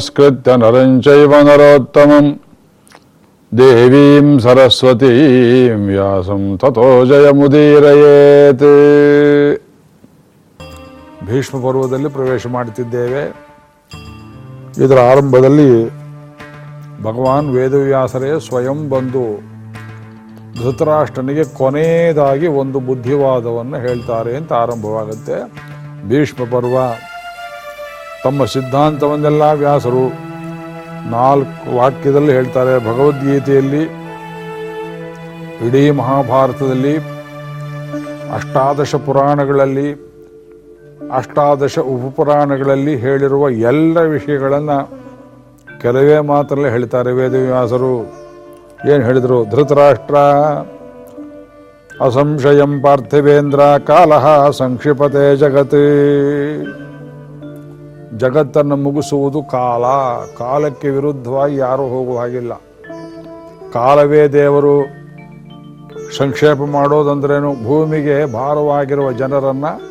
ನಮಸ್ಕೃತ್ಯ ನರಂಚೈವ ನರೋತ್ತಮಂ ದೇವಿಂ ಸರಸ್ವತೀಂ ವ್ಯಾಸಂ ತತೋ ಜಯಮುದೀರಯೇತ್. ಭೀಷ್ಮ ಪರ್ವದಲ್ಲಿ ಪ್ರವೇಶ ಮಾಡುತ್ತಿದ್ದೇವೆ. ಇದರ ಆರಂಭದಲ್ಲಿ ಭಗವಾನ್ ವೇದವ್ಯಾಸರೇ ಸ್ವಯಂ ಬಂದು ಧೃತರಾಷ್ಟ್ರನಿಗೆ ಕೊನೆಯದಾಗಿ ಒಂದು ಬುದ್ಧಿವಾದವನ್ನು ಹೇಳ್ತಾರೆ ಅಂತ ಆರಂಭವಾಗುತ್ತೆ. ಭೀಷ್ಮ ಪರ್ವ ತಮ್ಮ ಸಿದ್ಧಾಂತವನ್ನೆಲ್ಲ ವ್ಯಾಸರು ನಾಲ್ಕು ವಾಕ್ಯದಲ್ಲಿ ಹೇಳ್ತಾರೆ. ಭಗವದ್ಗೀತೆಯಲ್ಲಿ ಇಡೀ ಮಹಾಭಾರತದಲ್ಲಿ ಅಷ್ಟಾದಶ ಪುರಾಣಗಳಲ್ಲಿ, ಅಷ್ಟಾದಶ ಉಪಪುರಾಣಗಳಲ್ಲಿ ಹೇಳಿರುವ ಎಲ್ಲ ವಿಷಯಗಳನ್ನು ಕೆಲವೇ ಮಾತ್ರಲ್ಲೇ ಹೇಳ್ತಾರೆ ವೇದವ್ಯಾಸರು. ಏನು ಹೇಳಿದರು? ಧೃತರಾಷ್ಟ್ರ, ಅಸಂಶಯಂ ಪಾರ್ಥಿವೇಂದ್ರ, ಕಾಲಃ ಸಂಕ್ಷಿಪತೆ ಜಗತ್. ಜಗತ್ತನ್ನು ಮುಗಿಸುವುದು ಕಾಲ. ಕಾಲಕ್ಕೆ ವಿರುದ್ಧವಾಗಿ ಯಾರೂ ಹೋಗುವ ಹಾಗಿಲ್ಲ. ಕಾಲವೇ ದೇವರು. ಸಂಕ್ಷೇಪ ಮಾಡೋದಂದ್ರೇನು ಭೂಮಿಗೆ ಭಾರವಾಗಿರುವ ಜನರನ್ನು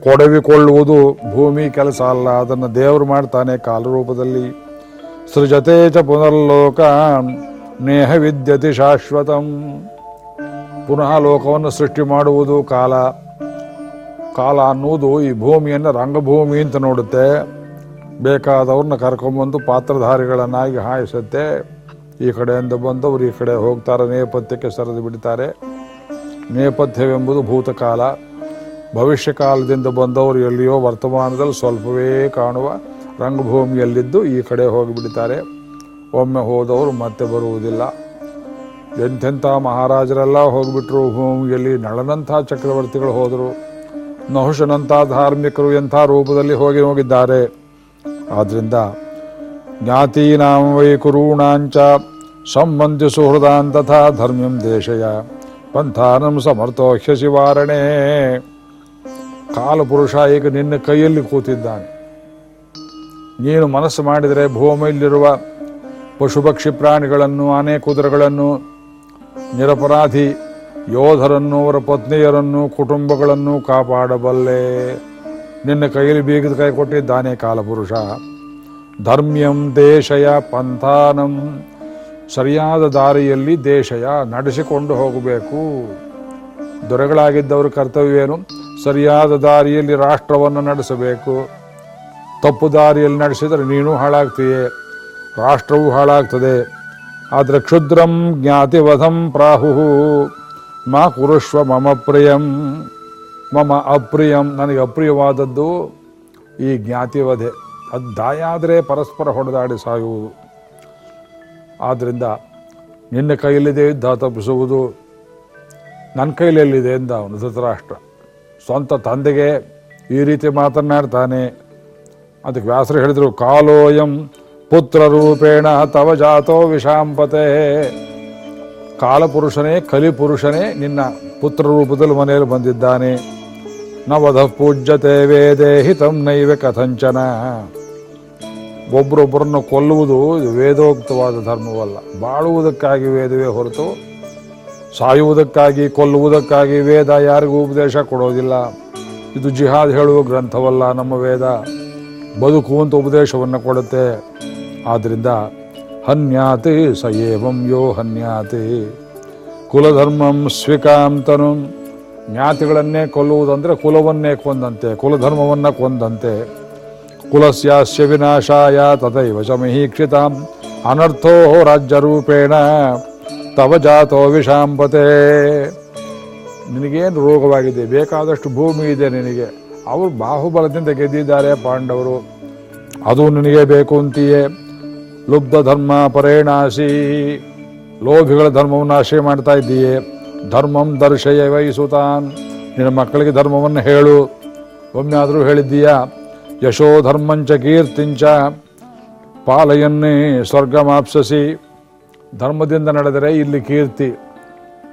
ಕೊಡವಿಕೊಳ್ಳುವುದು ಭೂಮಿ ಕೆಲಸ ಅಲ್ಲ. ಅದನ್ನು ದೇವರು ಮಾಡ್ತಾನೆ ಕಾಲರೂಪದಲ್ಲಿ. ಸೃಜತೆ ಚ ಪುನರ್ಲೋಕ ನೇಹ ವಿದ್ಯತಿ ಶಾಶ್ವತಂ. ಪುನಃ ಲೋಕವನ್ನು ಸೃಷ್ಟಿ ಮಾಡುವುದು ಕಾಲ. ಕಾಲ ಅನ್ನೋದು ಈ ಭೂಮಿಯನ್ನು ರಂಗಭೂಮಿ ಅಂತ ನೋಡುತ್ತೆ. ಬೇಕಾದವ್ರನ್ನ ಕರ್ಕೊಂಬಂದು ಪಾತ್ರಧಾರಿಗಳನ್ನಾಗಿ ಹಾಯಿಸುತ್ತೆ. ಈ ಕಡೆಯಿಂದ ಬಂದವರು ಈ ಕಡೆ ಹೋಗ್ತಾರೆ, ನೇಪಥ್ಯಕ್ಕೆ ಸರಿದು ಬಿಡ್ತಾರೆ. ನೇಪಥ್ಯವೆಂಬುದು ಭೂತಕಾಲ. ಭವಿಷ್ಯ ಕಾಲದಿಂದ ಬಂದವರು ಎಲ್ಲಿಯೋ ವರ್ತಮಾನದಲ್ಲಿ ಸ್ವಲ್ಪವೇ ಕಾಣುವ ರಂಗಭೂಮಿಯಲ್ಲಿದ್ದು ಈ ಕಡೆ ಹೋಗಿಬಿಡ್ತಾರೆ. ಒಮ್ಮೆ ಹೋದವರು ಮತ್ತೆ ಬರುವುದಿಲ್ಲ. ಎಂಥೆಂಥ ಮಹಾರಾಜರೆಲ್ಲ ಹೋಗಿಬಿಟ್ರು ಭೂಮಿಯಲ್ಲಿ ನಳನಂಥ ಚಕ್ರವರ್ತಿಗಳು ಹೋದರು. ನಹುಷನಂಥ ಧಾರ್ಮಿಕರು ಎಂಥ ರೂಪದಲ್ಲಿ ಹೋಗಿ ಹೋಗಿದ್ದಾರೆ? ಆದ್ದರಿಂದ ಜ್ಞಾತೀನಾಂ ವೈ ಕುರುಣಾಂಚ ಸಂಬಂಧಿ ಸುಹೃದಾನ್ ತಥಾ ಧರ್ಮ್ಯಂ ದೇಶಯ ಪಂಥಾನಂ ಸಮರ್ಥೋಹ್ಯ ಶಿವಾರಣೆ. ಕಾಲಪುರುಷ ಈಗ ನಿನ್ನ ಕೈಯಲ್ಲಿ ಕೂತಿದ್ದಾನೆ. ನೀನು ಮನಸ್ಸು ಮಾಡಿದರೆ ಭೂಮಿಯಲ್ಲಿರುವ ಪಶು ಪಕ್ಷಿ ಪ್ರಾಣಿಗಳನ್ನು, ಆನೆ ಕುದುರೆಗಳನ್ನು, ನಿರಪರಾಧಿ ಯೋಧರನ್ನು ಅವರ ಪತ್ನಿಯರನ್ನು ಕುಟುಂಬಗಳನ್ನು ಕಾಪಾಡಬಲ್ಲೆ. ನಿನ್ನ ಕೈಯಲ್ಲಿ ಬೀಗದ ಕೈ ಕೊಟ್ಟಿದ್ದಾನೆ ಕಾಲಪುರುಷ. ಧರ್ಮ್ಯಂ ದೇಶಯ ಪಂಥಾನಂ. ಸರಿಯಾದ ದಾರಿಯಲ್ಲಿ ದೇಶಯ ನಡೆಸಿಕೊಂಡು ಹೋಗಬೇಕು. ದೊರೆಗಳಾಗಿದ್ದವರ ಕರ್ತವ್ಯವೇನು? ಸರಿಯಾದ ದಾರಿಯಲ್ಲಿ ರಾಷ್ಟ್ರವನ್ನು ನಡೆಸಬೇಕು. ತಪ್ಪು ದಾರಿಯಲ್ಲಿ ನಡೆಸಿದರೆ ನೀನು ಹಾಳಾಗ್ತೀಯೇ. ರಾಷ್ಟ್ರವೂ ಹಾಳಾಗ್ತದೆ. ಆದರೆ ಕ್ಷುದ್ರಂ ಜ್ಞಾತಿವಧಂ ಪ್ರಾಹು ಮಾ ಕುರುಷ್ವ ಮಮ ಪ್ರಿಯಂ, ಮಮ ಅಪ್ರಿಯಂ ನನಗೆ ಅಪ್ರಿಯವಾದದ್ದು ಈ ಜ್ಞಾತಿವಧೆ. ಅದು ದಾಯಾದರೆ ಪರಸ್ಪರ ಹೊಡೆದಾಡಿ ಸಾಯುವುದು. ಆದ್ದರಿಂದ ನಿನ್ನ ಕೈಯಲ್ಲಿದೆ ಯುದ್ಧ ತಪ್ಪಿಸುವುದು ನನ್ನ ಕೈಲಲ್ಲಿದೆ ಎಂದ ಅವನು ಧೃತರಾಷ್ಟ್ರ. ಸ್ವಂತ ತಂದೆಗೆ ಈ ರೀತಿ ಮಾತನಾಡ್ತಾನೆ ಅದಕ್ಕೆ ವ್ಯಾಸರು ಹೇಳಿದರು, ಕಾಲೋಯಂ ಪುತ್ರರೂಪೇಣ ತವ ಜಾತೋ ವಿಷಾಂಪತೆ. ಕಾಲಪುರುಷನೇ, ಕಲಿಪುರುಷನೇ, ನಿನ್ನ ಪುತ್ರ ರೂಪದಲ್ಲಿ ಮನೆಯಲ್ಲಿ ಬಂದಿದ್ದಾನೆ. ನವಧ ಪೂಜ್ಯತೆ ವೇದೇ ಹಿತಂ ನೈವೆ ಕಥಂಚನ. ಒಬ್ಬರೊಬ್ಬರನ್ನು ಕೊಲ್ಲುವುದು ವೇದೋಕ್ತವಾದ ಧರ್ಮವಲ್ಲ. ಬಾಳುವುದಕ್ಕಾಗಿ ವೇದವೇ ಹೊರತು, ಸಾಯುವುದಕ್ಕಾಗಿ, ಕೊಲ್ಲುವುದಕ್ಕಾಗಿ ವೇದ ಯಾರಿಗೂ ಉಪದೇಶ ಕೊಡೋದಿಲ್ಲ. ಇದು ಜಿಹಾದ್ ಹೇಳುವ ಗ್ರಂಥವಲ್ಲ ನಮ್ಮ ವೇದ. ಬದುಕುವಂತ ಉಪದೇಶವನ್ನು ಕೊಡುತ್ತೆ. ಆದ್ದರಿಂದ ಹನ್ಯಾತಿ ಸ ಏವಂ ಯೋ ಹನ್ಯಾತಿ. ಕುಲಧರ್ಮಂ ಸ್ವೀಕಾಂತನು. ಜ್ಞಾತಿಗಳನ್ನೇ ಕೊಲ್ಲುವುದಂದ್ರೆ ಕುಲವನ್ನೇ ಕೊಂದಂತೆ, ಕುಲಧರ್ಮವನ್ನ ಕೊಂದಂತೆ. ಕುಲಸ್ಯಾಸ್ಯ ವಿನಾಶಾಯ ತದೈವ ಚ ಮಹೀಕ್ಷಿತಾಂ. ಅನರ್ಥೋ ರಾಜ್ಯರೂಪೇಣ, ತವ ಜಾತೋ ವಿಷಾಂಪತೆ. ನಿನಗೇನು ರೋಗವಾಗಿದೆ? ಬೇಕಾದಷ್ಟು ಭೂಮಿ ಇದೆ ನಿನಗೆ. ಅವರು ಬಾಹುಬಲದಿಂದ ಗೆದ್ದಿದ್ದಾರೆ ಪಾಂಡವರು. ಅದು ನಿನಗೆ ಬೇಕು ಅಂತೀಯೇ. ಲುಬ್ಧ ಧರ್ಮ ಪರೇಣಾಸಿ ಲೋಭಿಗಳ ಧರ್ಮವನ್ನು ಆಶ್ರಯ ಮಾಡ್ತಾ ಇದ್ದೀಯೇ. ಧರ್ಮಂ ದರ್ಶಯ ವಹಿಸುತ್ತಾನ್ ನಿನ್ನ ಮಕ್ಕಳಿಗೆ ಧರ್ಮವನ್ನು ಹೇಳು. ಒಮ್ಮೆ ಆದರೂ ಹೇಳಿದ್ದೀಯಾ? ಯಶೋ ಧರ್ಮಂಚ ಕೀರ್ತಿಂಚ. ಪಾಲಯನ್ನೇ ಸ್ವರ್ಗ ಮಾಪ್ಸಿಸಿ ಧರ್ಮದಿಂದ ನಡೆದರೆ ಇಲ್ಲಿ ಕೀರ್ತಿ.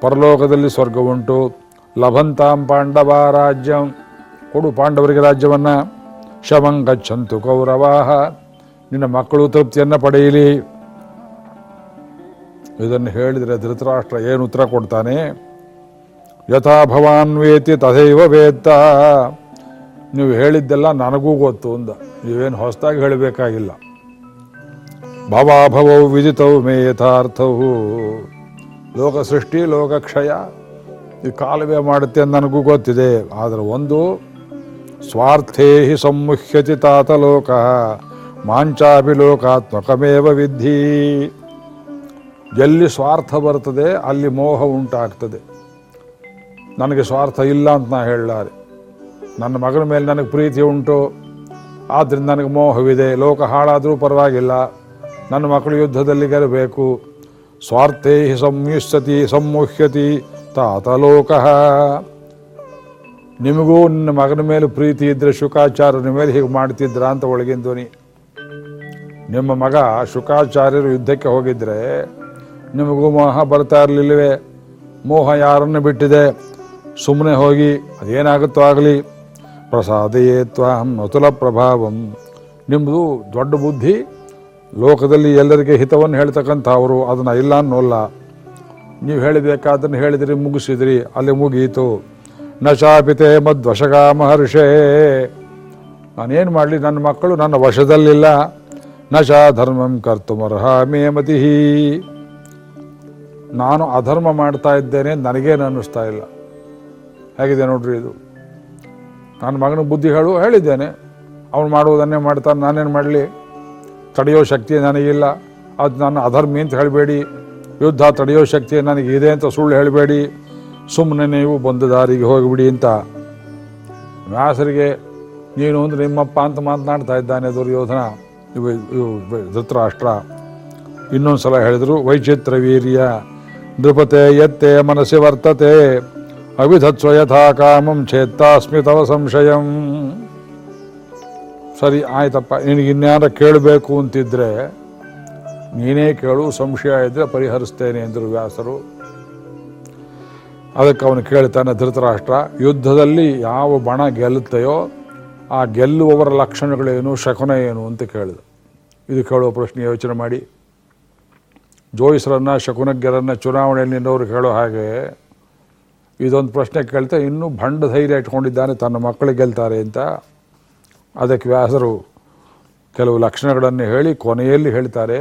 ಪರಲೋಕದಲ್ಲಿ ಸ್ವರ್ಗ ಉಂಟು. ಲಭಂತಾಂ ಪಾಂಡವ ರಾಜ್ಯಂ. ಕೊಡು ಪಾಂಡವರಿಗೆ ರಾಜ್ಯವನ್ನು. ಶಮಂ ಗಚ್ಚಂತು ಕೌರವಾಹ. ನಿನ್ನ ಮಕ್ಕಳು ತೃಪ್ತಿಯನ್ನು ಪಡೆಯಲಿ. ಇದನ್ನು ಹೇಳಿದರೆ ಧೃತರಾಷ್ಟ್ರ ಏನು ಉತ್ತರ ಕೊಡ್ತಾನೆ? ಯಥಾ ಭವಾನ್ ವೇತಿ ತಥೈವ ವೇತ್ತ ನೀವು ಹೇಳಿದ್ದೆಲ್ಲ ನನಗೂ ಗೊತ್ತು ಅಂದ. ನೀವೇನು ಹೊಸದಾಗಿ ಹೇಳಬೇಕಾಗಿಲ್ಲ. ಭವಾಭವೌ ವಿದಿತವು ಮೇ ಯಥಾರ್ಥವು ಲೋಕ ಸೃಷ್ಟಿ ಲೋಕಕ್ಷಯ ಈ ಕಾಲುವೆ ಮಾಡುತ್ತೆ ಅಂತ ನನಗೂ ಗೊತ್ತಿದೆ. ಆದರೆ ಒಂದು, ಸ್ವಾರ್ಥೇ ಹಿ ಸಂಮುಖ್ಯತಿ ತಾತ ಲೋಕ. ಮಾಂಚಾಪಿ ಲೋಕಾತ್ಮಕಮೇವ ವಿದ್ಧಿ. ಎಲ್ಲಿ ಸ್ವಾರ್ಥ ಬರ್ತದೆ, ಅಲ್ಲಿ ಮೋಹ ಉಂಟಾಗ್ತದೆ. ನನಗೆ ಸ್ವಾರ್ಥ ಇಲ್ಲ ಅಂತ ನಾ ಹೇಳಲಾರೆ. ನನ್ನ ಮಗನ ಮೇಲೆ ನನಗೆ ಪ್ರೀತಿ ಉಂಟು. ಆದ್ದರಿಂದ ನನಗೆ ಮೋಹವಿದೆ. ಲೋಕ ಹಾಳಾದರೂ ಪರವಾಗಿಲ್ಲ. ನನ್ನ ಮಕ್ಕಳು ಯುದ್ಧದಲ್ಲಿ ಗೆಲ್ಲಬೇಕು. ಸ್ವಾರ್ಥೇ ಸಂಯುಷ್ಯತಿ, ಸಂಮುಹ್ಯತಿ, ತಾತ ಲೋಕ. ನಿಮಗೂ ನಿನ್ನ ಮಗನ ಮೇಲೆ ಪ್ರೀತಿ ಇದ್ದರೆ ಶುಕಾಚಾರ್ಯನ ಮೇಲೆ ಹೀಗೆ ಮಾಡ್ತಿದ್ರ ಅಂತ ಒಳಗಿನ ಧ್ವನಿ ನಿಮ್ಮ ಮಗ ಶುಕಾಚಾರ್ಯರು ಯುದ್ಧಕ್ಕೆ ಹೋಗಿದ್ರೆ ನಿಮಗೂ ಮೋಹ ಬರ್ತಾ ಇರಲಿಲ್ಲವೇ? ಮೋಹ ಯಾರನ್ನು ಬಿಟ್ಟಿದೆ? ಸುಮ್ಮನೆ ಹೋಗಿ ಅದೇನಾಗುತ್ತೋ ಆಗಲಿ. ಪ್ರಸಾದಯೇ ತ್ವಾಂ ಅತುಲ ಪ್ರಭಾವಂ. ನಿಮ್ಮದು ದೊಡ್ಡ ಬುದ್ಧಿ ಲೋಕದಲ್ಲಿ ಎಲ್ಲರಿಗೆ ಹಿತವನ್ನು ಹೇಳ್ತಕ್ಕಂಥ ಅವರು ಅದನ್ನು ಇಲ್ಲ ಅನ್ನೋಲ್ಲ. ನೀವು ಹೇಳಬೇಕಾದನ್ನು ಹೇಳಿದ್ರಿ, ಮುಗಿಸಿದ್ರಿ, ಅಲ್ಲಿ ಮುಗೀತು. ನ ಮದ್ವಶಗಾ ಮಹರ್ಷೇ. ನಾನೇನು ಮಾಡಲಿ, ನನ್ನ ಮಕ್ಕಳು ನನ್ನ ವಶದಲ್ಲಿಲ್ಲ. ನ ಧರ್ಮಂ ಕರ್ತುಮರ್ಹ ಮೇ ಮತಿ ನಾನು ಅಧರ್ಮ ಮಾಡ್ತಾ ಇದ್ದೇನೆ ನನಗೇನು ಅನ್ನಿಸ್ತಾ ಇಲ್ಲ. ಹೇಗಿದೆ ನೋಡ್ರಿ ಇದು? ನನ್ನ ಮಗನ ಬುದ್ಧಿ ಹೇಳು, ಹೇಳಿದ್ದೇನೆ. ಅವನು ಮಾಡುವುದನ್ನೇ ಮಾಡ್ತಾನೆ, ನಾನೇನು ಮಾಡಲಿ? ತಡೆಯೋ ಶಕ್ತಿ ನನಗಿಲ್ಲ. ಅದು ನಾನು ಅಧರ್ಮಿ ಅಂತ ಹೇಳಬೇಡಿ. ಯುದ್ಧ ತಡೆಯೋ ಶಕ್ತಿ ನನಗಿದೆ ಅಂತ ಸುಳ್ಳು ಹೇಳಬೇಡಿ. ಸುಮ್ಮನೆ ನೀವು ಬಂದ ದಾರಿಗೆ ಹೋಗಿಬಿಡಿ ಅಂತ. ವ್ಯಾಸರಿಗೆ, ನೀನು ಅಂದ್ರೆ ನಿಮ್ಮಪ್ಪ ಅಂತ ಮಾತನಾಡ್ತಾ ಇದ್ದಾನೆ ದುರ್ಯೋಧನ. ಧೃತರಾಷ್ಟ್ರ. ಇನ್ನೊಂದು ಸಲ ಹೇಳಿದರು ವೈಚಿತ್ರ ವೀರ್ಯ ನೃಪತೆ ಯತ್ತೆ ಮನಸ್ಸಿ ವರ್ತತೆ, ಅವಿಧತ್ಸ್ವ ಯಥಾ ಕಾಮಂ ಛೇತ್ತಾಸ್ಮಿ ತವ ಸಂಶಯಂ. ಸರಿ, ಆಯ್ತಪ್ಪ, ನಿನಗೆ ಇನ್ಯಾರ ಕೇಳಬೇಕು ಅಂತಿದ್ರೆ, ನೀನೇ ಕೇಳು, ಸಂಶಯ ಇದ್ರೆ ಪರಿಹರಿಸ್ತೇನೆ ಎಂದರು ವ್ಯಾಸರು. ಅದಕ್ಕೆ ಅವನು ಕೇಳ್ತಾನೆ, ಧೃತರಾಷ್ಟ್ರ, ಯುದ್ಧದಲ್ಲಿ ಯಾವ ಬಣ ಗೆಲ್ಲುತ್ತೆಯೋ, ಆ ಗೆಲ್ಲುವವರ ಲಕ್ಷಣಗಳೇನು, ಶಕುನ ಏನು? ಅಂತ ಕೇಳಿದ. ಇದು ಕೇಳುವ ಪ್ರಶ್ನೆ ಯೋಚನೆ ಮಾಡಿ. ಜೋಯಿಸರನ್ನ, ಶಕುನಗ್ಗರನ್ನ ಚುನಾವಣೆಯಲ್ಲಿ ನಿನ್ನವರು ಕೇಳೋ ಹಾಗೆ ಇದೊಂದು ಪ್ರಶ್ನೆ ಕೇಳ್ತಾ ಇನ್ನೂ ಭಂಡ ಧೈರ್ಯ ಇಟ್ಕೊಂಡಿದ್ದಾನೆ ತನ್ನ ಮಕ್ಕಳಿಗೆ ಗೆಲ್ತಾರೆ ಅಂತ. ಅದಕ್ಕೆ ವ್ಯಾಸರು ಕೆಲವು ಲಕ್ಷಣಗಳನ್ನು ಹೇಳಿ ಕೊನೆಯಲ್ಲಿ ಹೇಳ್ತಾರೆ